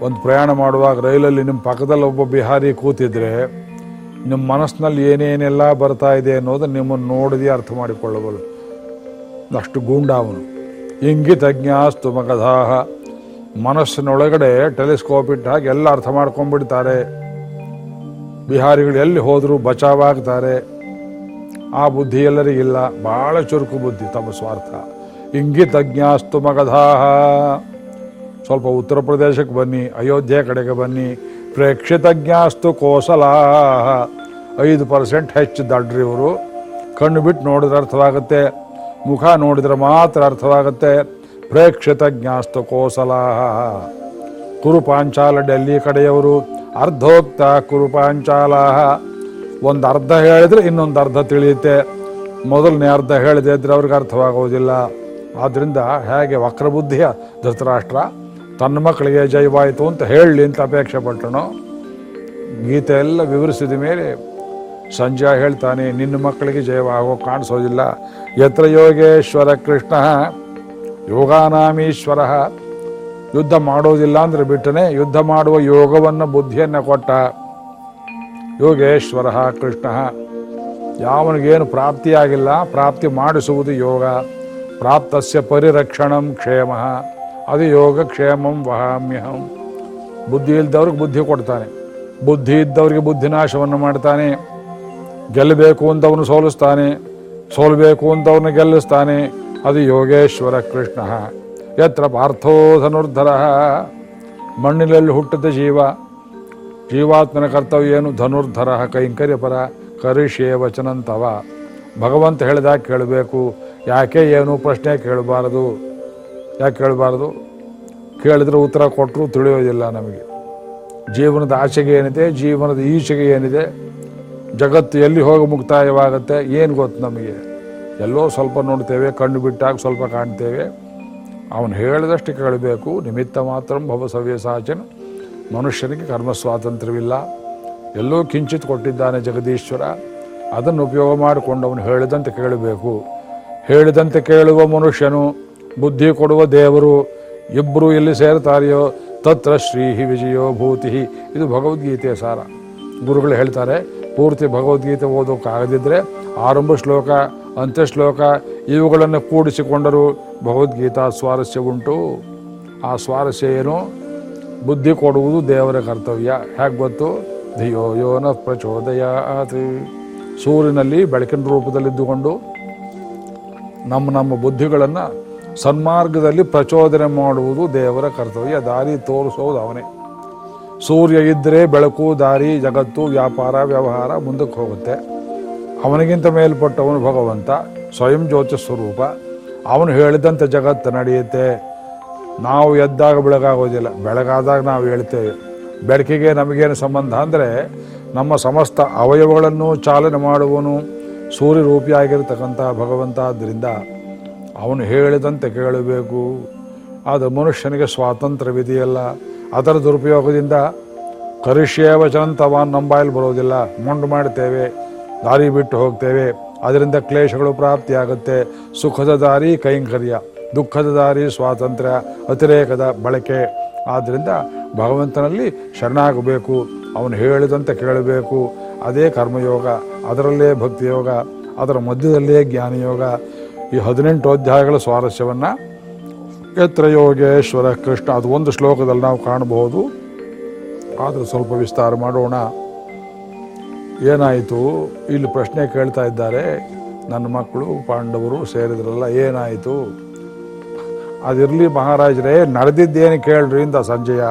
ಒಂದು ಪ್ರಯಾಣ ಮಾಡುವಾಗ ರೈಲಲ್ಲಿ ನಿಮ್ಮ ಪಕ್ಕದಲ್ಲಿ ಒಬ್ಬ ಬಿಹಾರಿ ಕೂತಿದ್ರೆ ನಿಮ್ಮ ಮನಸ್ಸಿನಲ್ಲಿ ಏನೇನೆಲ್ಲ ಬರ್ತಾ ಇದೆ ಅನ್ನೋದು ನಿಮ್ಮನ್ನು ನೋಡಿದೆ ಅರ್ಥ ಮಾಡಿಕೊಳ್ಳಬಲ್ಲ ಅಷ್ಟು ಗೂಂಡ ಅವನು. ಇಂಗಿತಜ್ಞಾಸ್ತು ಮಗಧಾಹ. ಮನಸ್ಸಿನೊಳಗಡೆ ಟೆಲಿಸ್ಕೋಪ್ ಇಟ್ಟು ಹಾಗೆ ಎಲ್ಲ ಅರ್ಥ ಮಾಡ್ಕೊಂಡ್ಬಿಡ್ತಾರೆ. ಬಿಹಾರಿಗಳು ಎಲ್ಲಿ ಹೋದರೂ ಬಚಾವಾಗ್ತಾರೆ. ಆ ಬುದ್ಧಿ ಎಲ್ಲರಿಗಿಲ್ಲ. ಭಾಳ ಚುರುಕು ಬುದ್ಧಿ ತಮ್ಮ ಸ್ವಾರ್ಥ. ಇಂಗಿತಜ್ಞಾಸ್ತು ಮಗಧಾಹ. ಸ್ವಲ್ಪ ಉತ್ತರ ಪ್ರದೇಶಕ್ಕೆ ಬನ್ನಿ, ಅಯೋಧ್ಯೆ ಕಡೆಗೆ ಬನ್ನಿ. ಪ್ರೇಕ್ಷಿತಜ್ಞಾಸ್ತು ಕೋಸಲಾ. ಐದು ಪರ್ಸೆಂಟ್ ಹೆಚ್ಚು ದಡ್ರಿ ಇವರು. ಕಣ್ಣು ಬಿಟ್ಟು ನೋಡಿದ್ರೆ ಅರ್ಥವಾಗುತ್ತೆ. ಮುಖ ನೋಡಿದ್ರೆ ಮಾತ್ರ ಅರ್ಥವಾಗುತ್ತೆ. ಪ್ರೇಕ್ಷಿತಜ್ಞಾಸ್ತು ಕೋಸಲಾ. ಕುರುಪಾಂಚಾಲ ಡೆಲ್ಲಿ ಕಡೆಯವರು, ಅರ್ಧೋಕ್ತ ಕುರುಪಾಂಚಾಲ. ಒಂದು ಅರ್ಧ ಹೇಳಿದ್ರೆ ಇನ್ನೊಂದು ಅರ್ಧ ತಿಳಿಯುತ್ತೆ. ಮೊದಲನೇ ಅರ್ಧ ಹೇಳಿದೆ ಇದ್ರೆ ಅವ್ರಿಗೆ ಅರ್ಥವಾಗೋದಿಲ್ಲ. ಆದ್ದರಿಂದ ಹೇಗೆ ವಕ್ರಬುದ್ಧಿಯ ಧೃತರಾಷ್ಟ್ರ? ತನ್ನ ಮಕ್ಕಳಿಗೆ ಜೈವಾಯಿತು ಅಂತ ಹೇಳಲಿ ಅಂತ ಅಪೇಕ್ಷೆ ಪಟ್ಟನು. ಗೀತೆ ಎಲ್ಲ ವಿವರಿಸಿದ ಮೇಲೆ ಸಂಜಯ ಹೇಳ್ತಾನೆ, ನಿನ್ನ ಮಕ್ಕಳಿಗೆ ಜಯವಾಗೋ ಕಾಣಿಸೋದಿಲ್ಲ. ಯತ್ರ ಯೋಗೇಶ್ವರ ಕೃಷ್ಣ, ಯೋಗಾನಾಮೀಶ್ವರ, ಯುದ್ಧ ಮಾಡೋದಿಲ್ಲ ಅಂದ್ರೆ ಬಿಟ್ಟನೆ, ಯುದ್ಧ ಮಾಡುವ ಯೋಗವನ್ನು ಬುದ್ಧಿಯನ್ನು ಕೊಟ್ಟ ಯೋಗೇಶ್ವರ ಕೃಷ್ಣ. ಯಾವನಿಗೇನು ಪ್ರಾಪ್ತಿಯಾಗಿಲ್ಲ, ಪ್ರಾಪ್ತಿ ಮಾಡಿಸುವುದು ಯೋಗ. ಪ್ರಾಪ್ತಸ್ಯ ಪರಿರಕ್ಷಣಂ ಕ್ಷೇಮ. ಅದು ಯೋಗ ಕ್ಷೇಮಂ ವಹಾಮ್ಯಹಂ. ಬುದ್ಧಿ ಇಲ್ದವ್ರಿಗೆ ಬುದ್ಧಿ ಕೊಡ್ತಾನೆ. ಬುದ್ಧಿ ಇದ್ದವರಿಗೆ ಬುದ್ಧಿನಾಶವನ್ನು ಮಾಡ್ತಾನೆ. ಗೆಲ್ಲಬೇಕು ಅಂತವನು ಸೋಲಿಸ್ತಾನೆ. ಸೋಲ್ಬೇಕು ಅಂತವನು ಗೆಲ್ಲಿಸ್ತಾನೆ. ಅದು ಯೋಗೇಶ್ವರ ಕೃಷ್ಣ. ಯತ್ರ ಪಾರ್ಥೋ ಧನುರ್ಧರ. ಮಣ್ಣಿನಲ್ಲಿ ಹುಟ್ಟಿದ ಜೀವ. ಜೀವಾತ್ಮನ ಕರ್ತವ್ಯ ಏನು? ಧನುರ್ಧರ ಕೈಂಕರ್ಯ ಪರ ಕರಿಷೇ ವಚನಂತವ. ಭಗವಂತ ಹೇಳಿದಾಗ ಕೇಳಬೇಕು. ಯಾಕೆ ಏನು ಪ್ರಶ್ನೆ ಕೇಳಬಾರದು? ಯಾಕೆ ಕೇಳಬಾರ್ದು? ಕೇಳಿದ್ರೆ ಉತ್ತರ ಕೊಟ್ಟರು ತಿಳಿಯೋದಿಲ್ಲ ನಮಗೆ. ಜೀವನದ ಆಚೆಗೆ ಏನಿದೆ, ಜೀವನದ ಈಚೆಗೆ ಏನಿದೆ, ಜಗತ್ತು ಎಲ್ಲಿ ಹೋಗಿ ಮುಕ್ತಾಯವಾಗುತ್ತೆ, ಏನು ಗೊತ್ತು ನಮಗೆ? ಎಲ್ಲೋ ಸ್ವಲ್ಪ ನೋಡ್ತೇವೆ, ಕಣ್ಣು ಬಿಟ್ಟಾಗ ಸ್ವಲ್ಪ ಕಾಣ್ತೇವೆ. ಅವನು ಹೇಳಿದಷ್ಟು ಕೇಳಬೇಕು, ನಿಮಿತ್ತ ಮಾತ್ರ ಭವ ಸವ್ಯಸಾಚನ ಮನುಷ್ಯನಿಗೆ ಕರ್ಮ ಸ್ವಾತಂತ್ರ್ಯವಿಲ್ಲ. ಎಲ್ಲೋ ಕಿಂಚಿತ್ ಕೊಟ್ಟಿದ್ದಾನೆ ಜಗದೀಶ್ವರ. ಅದನ್ನು ಉಪಯೋಗ ಮಾಡಿಕೊಂಡು ಅವನು ಹೇಳಿದಂತೆ ಕೇಳಬೇಕು. ಹೇಳಿದಂತೆ ಕೇಳುವ ಮನುಷ್ಯನು ಬುದ್ಧಿ ಕೊಡುವ ದೇವರು ಇಬ್ಬರು ಎಲ್ಲಿ ಸೇರ್ತಾರೆಯೋ ತತ್ರ ಶ್ರೀಹಿ ವಿಜಯೋ ಭೂತಿ. ಇದು ಭಗವದ್ಗೀತೆಯ ಸಾರ. ಗುರುಗಳು ಹೇಳ್ತಾರೆ, ಪೂರ್ತಿ ಭಗವದ್ಗೀತೆ ಓದೋಕ್ಕಾಗದಿದ್ದರೆ ಆರಂಭ ಶ್ಲೋಕ, ಅಂತ್ಯ ಶ್ಲೋಕ, ಇವುಗಳನ್ನು ಕೂಡಿಸಿಕೊಂಡರೂ ಭಗವದ್ಗೀತಾ ಸ್ವಾರಸ್ಯ ಉಂಟು. ಆ ಸ್ವಾರಸ್ಯ ಏನು? ಬುದ್ಧಿ ಕೊಡುವುದು ದೇವರ ಕರ್ತವ್ಯ. ಹೇಗೆ ಗೊತ್ತು? ಧಿಯೋ ಯೋನ ಪ್ರಚೋದಯಾತ್. ಸೂರ್ಯನಲ್ಲಿ ಬೆಳಕಿನ ರೂಪದಲ್ಲಿದ್ದುಕೊಂಡು ನಮ್ಮ ನಮ್ಮ ಬುದ್ಧಿಗಳನ್ನು ಸನ್ಮಾರ್ಗದಲ್ಲಿ ಪ್ರಚೋದನೆ ಮಾಡುವುದು ದೇವರ ಕರ್ತವ್ಯ. ದಾರಿ ತೋರಿಸೋದು ಅವನೇ. ಸೂರ್ಯ ಇದ್ದರೆ ಬೆಳಕು, ದಾರಿ, ಜಗತ್ತು, ವ್ಯಾಪಾರ, ವ್ಯವಹಾರ ಮುಂದಕ್ಕೆ ಹೋಗುತ್ತೆ. ಅವನಿಗಿಂತ ಮೇಲ್ಪಟ್ಟವನು ಭಗವಂತ, ಸ್ವಯಂ ಜ್ಯೋತಿ ಸ್ವರೂಪ. ಅವನು ಹೇಳಿದಂತೆ ಜಗತ್ತು ನಡೆಯುತ್ತೆ. ನಾವು ಎದ್ದಾಗ ಬೆಳಗಾಗೋದಿಲ್ಲ ಬೆಳಗಾದಾಗ ನಾವು ಹೇಳ್ತೇವೆ. ಬೆಳಕಿಗೆ ನಮಗೇನು ಸಂಬಂಧ ಅಂದರೆ, ನಮ್ಮ ಸಮಸ್ತ ಅವಯವಗಳನ್ನು ಚಾಲನೆ ಮಾಡುವನು ಸೂರ್ಯ ರೂಪಿಯಾಗಿರ್ತಕ್ಕಂಥ ಭಗವಂತ. ಆದ್ದರಿಂದ ಅವನು ಹೇಳಿದಂತೆ ಕೇಳಬೇಕು. ಅದು ಮನುಷ್ಯನಿಗೆ ಸ್ವಾತಂತ್ರ್ಯವಿದೆಯಲ್ಲ. ಅದರ ದುರುಪಯೋಗದಿಂದ ಕರಿಷ್ಯ ವಚನಂತವಾನ್ ನಂಬಾಯಲ್ಲಿ ಬರೋದಿಲ್ಲ. ಮುಂಡು ಮಾಡ್ತೇವೆ ದಾರಿ ಬಿಟ್ಟು ಹೋಗ್ತೇವೆ. ಅದರಿಂದ ಕ್ಲೇಶಗಳು ಪ್ರಾಪ್ತಿಯಾಗುತ್ತೆ. ಸುಖದ ದಾರಿ ಕೈಂಕರ್ಯ, ದುಃಖದ ದಾರಿ ಸ್ವಾತಂತ್ರ್ಯ, ಅತಿರೇಕದ ಬಳಕೆ. ಆದ್ದರಿಂದ ಭಗವಂತನಲ್ಲಿ ಶರಣಾಗಬೇಕು. ಅವನು ಹೇಳಿದಂತೆ ಕೇಳಬೇಕು. ಅದೇ ಕರ್ಮಯೋಗ, ಅದರಲ್ಲೇ ಭಕ್ತಿಯೋಗ, ಅದರ ಮಧ್ಯದಲ್ಲೇ ಜ್ಞಾನಯೋಗ. ಈ ಹದಿನೆಂಟು ಅಧ್ಯಾಯಗಳ ಸ್ವಾರಸ್ಯವನ್ನು ಎತ್ರ ಯೋಗೇಶ್ವರ ಕೃಷ್ಣ, ಅದು ಒಂದು ಶ್ಲೋಕದಲ್ಲಿ ನಾವು ಕಾಣಬಹುದು. ಆದರೂ ಸ್ವಲ್ಪ ವಿಸ್ತಾರ ಮಾಡೋಣ. ಏನಾಯಿತು? ಇಲ್ಲಿ ಪ್ರಶ್ನೆ ಕೇಳ್ತಾ ಇದ್ದಾರೆ. ನನ್ನ ಮಕ್ಕಳು, ಪಾಂಡವರು ಸೇರಿದ್ರಲ್ಲ, ಏನಾಯಿತು? ಅದಿರಲಿ ಮಹಾರಾಜರೇ, ನಡೆದಿದ್ದೇನು ಕೇಳ್ರಿ ಅಂತ ಸಂಜಯ.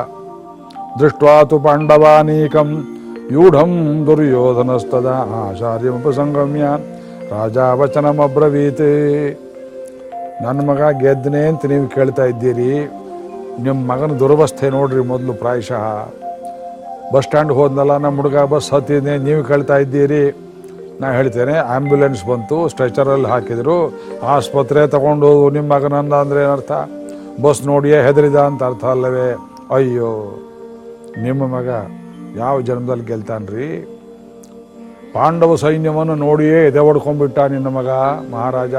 ದೃಷ್ಟ್ವಾತು ಪಾಂಡವಾನೀಕಂ, ಯೂಢಂ ದುರ್ಯೋಧನಸ್ತದ ಆಚಾರ್ಯಮುಪಸಂಗಮ್ಯ. ರಾಜ ವಚನಮಬ್ರವೀತ್ ನನ್ನ ಮಗ ಗೆದ್ದನೆ ಅಂತ ನೀವು ಕೇಳ್ತಾ ಇದ್ದೀರಿ. ನಿಮ್ಮ ಮಗನ ದುರವಸ್ಥೆ ನೋಡ್ರಿ ಮೊದಲು ಪ್ರಾಯಶಃ. ಬಸ್ ಸ್ಟ್ಯಾಂಡ್ ಹೋದ್ನಲ್ಲ ನಮ್ಮ ಹುಡುಗ ಬಸ್ ಹತ್ತಿದ್ದೆ ನೀವು ಕೇಳ್ತಾ ಇದ್ದೀರಿ. ನಾ ಹೇಳ್ತೇನೆ ಆ್ಯಂಬುಲೆನ್ಸ್ ಬಂತು, ಸ್ಟ್ರೆಚರಲ್ಲಿ ಹಾಕಿದರು. ಆಸ್ಪತ್ರೆ ತಗೊಂಡು ನಿಮ್ಮ ಮಗನಂದ ಅಂದರೆ ಏನರ್ಥ? ಬಸ್ ನೋಡಿಯೇ ಹೆದರಿದ ಅಂತ ಅರ್ಥ ಅಲ್ಲವೇ? ಅಯ್ಯೋ, ನಿಮ್ಮ ಮಗ ಯಾವ ಜನ್ಮದಲ್ಲಿ ಗೆಲ್ತಾನ್ರಿ? ಪಾಂಡವ ಸೈನ್ಯವನ್ನು ನೋಡಿಯೇ ಎದೆ ಹೊಡ್ಕೊಂಡ್ಬಿಟ್ಟ ನಿನ್ನ ಮಗ, ಮಹಾರಾಜ.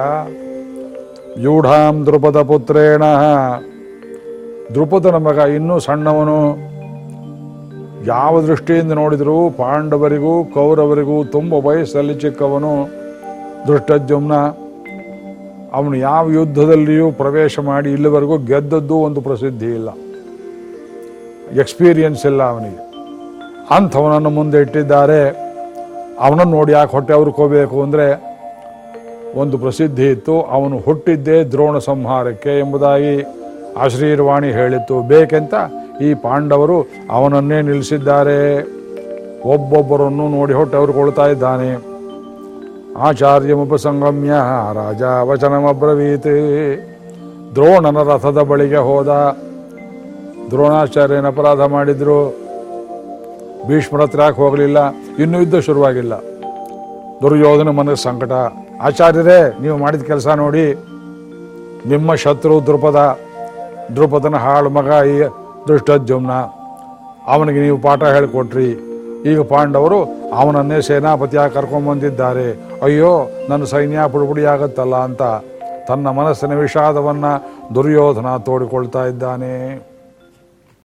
ಯೂಢಾಂ ದ್ರುಪದ ಪುತ್ರೇಣ. ದ್ರುಪದನ ಮಗ ಇನ್ನೂ ಸಣ್ಣವನು. ಯಾವ ದೃಷ್ಟಿಯಿಂದ ನೋಡಿದರೂ ಪಾಂಡವರಿಗೂ ಕೌರವರಿಗೂ ತುಂಬ ವಯಸ್ಸಲ್ಲಿ ಚಿಕ್ಕವನು ದೃಷ್ಟದ್ಯುಮ್ನ ಅವನು ಯಾವ ಯುದ್ಧದಲ್ಲಿಯೂ ಪ್ರವೇಶ ಮಾಡಿ ಇಲ್ಲಿವರೆಗೂ ಗೆದ್ದದ್ದು ಒಂದು ಪ್ರಸಿದ್ಧಿ ಇಲ್ಲ. ಎಕ್ಸ್ಪೀರಿಯನ್ಸ್ ಇಲ್ಲ ಅವನಿಗೆ. ಅಂಥವನನ್ನು ಮುಂದೆ ಇಟ್ಟಿದ್ದಾರೆ. ಅವನನ್ನು ನೋಡಿ ಯಾಕೆ ಹೊಟ್ಟೆ ಅವ್ರಿಕೋಬೇಕು ಅಂದರೆ ಒಂದು ಪ್ರಸಿದ್ಧಿ ಇತ್ತು, ಅವನು ಹುಟ್ಟಿದ್ದೇ ದ್ರೋಣ ಸಂಹಾರಕ್ಕೆ ಎಂಬುದಾಗಿ ಆಶ್ರೀರ್ವಾಣಿ ಹೇಳಿತ್ತು. ಬೇಕೆಂತ ಈ ಪಾಂಡವರು ಅವನನ್ನೇ ನಿಲ್ಲಿಸಿದ್ದಾರೆ. ಒಬ್ಬೊಬ್ಬರನ್ನು ನೋಡಿ ಹೊಟ್ಟೆ ಅವ್ರಿಕೊಳ್ತಾ ಇದ್ದಾನೆ. ಆಚಾರ್ಯಮುಪಸಂಗಮ್ಯ ರಾಜ ವಚನಮಬ್ರವೀತ್. ದ್ರೋಣನ ರಥದ ಬಳಿಗೆ ಹೋದ ದ್ರೋಣಾಚಾರ್ಯನ ಅಪರಾಧ ಮಾಡಿದ್ರು. ಭೀಷ್ಮರ ಹತ್ರ ಯಾಕೆ ಹೋಗಲಿಲ್ಲ? ಇನ್ನೂ ಯುದ್ಧ ಶುರುವಾಗಿಲ್ಲ. ದುರ್ಯೋಧನ ಮನಸ್ಸು ಸಂಕಟ. ಆಚಾರ್ಯರೇ, ನೀವು ಮಾಡಿದ ಕೆಲಸ ನೋಡಿ. ನಿಮ್ಮ ಶತ್ರು ದ್ರುಪದ. ದೃಪದನ ಹಾಳು ಮಗ ಈ ದೃಷ್ಟದ್ಯುಮ್ನ. ಅವನಿಗೆ ನೀವು ಪಾಠ ಹೇಳಿಕೊಟ್ರಿ. ಈಗ ಪಾಂಡವರು ಅವನನ್ನೇ ಸೇನಾಪತಿಯಾಗಿ ಕರ್ಕೊಂಡ್ಬಂದಿದ್ದಾರೆ ಅಯ್ಯೋ, ನನ್ನ ಸೈನ್ಯ ಪುಡುಪುಡಿ ಆಗತ್ತಲ್ಲ ಅಂತ ತನ್ನ ಮನಸ್ಸಿನ ವಿಷಾದವನ್ನು ದುರ್ಯೋಧನ ತೋಡಿಕೊಳ್ತಾ ಇದ್ದಾನೆ.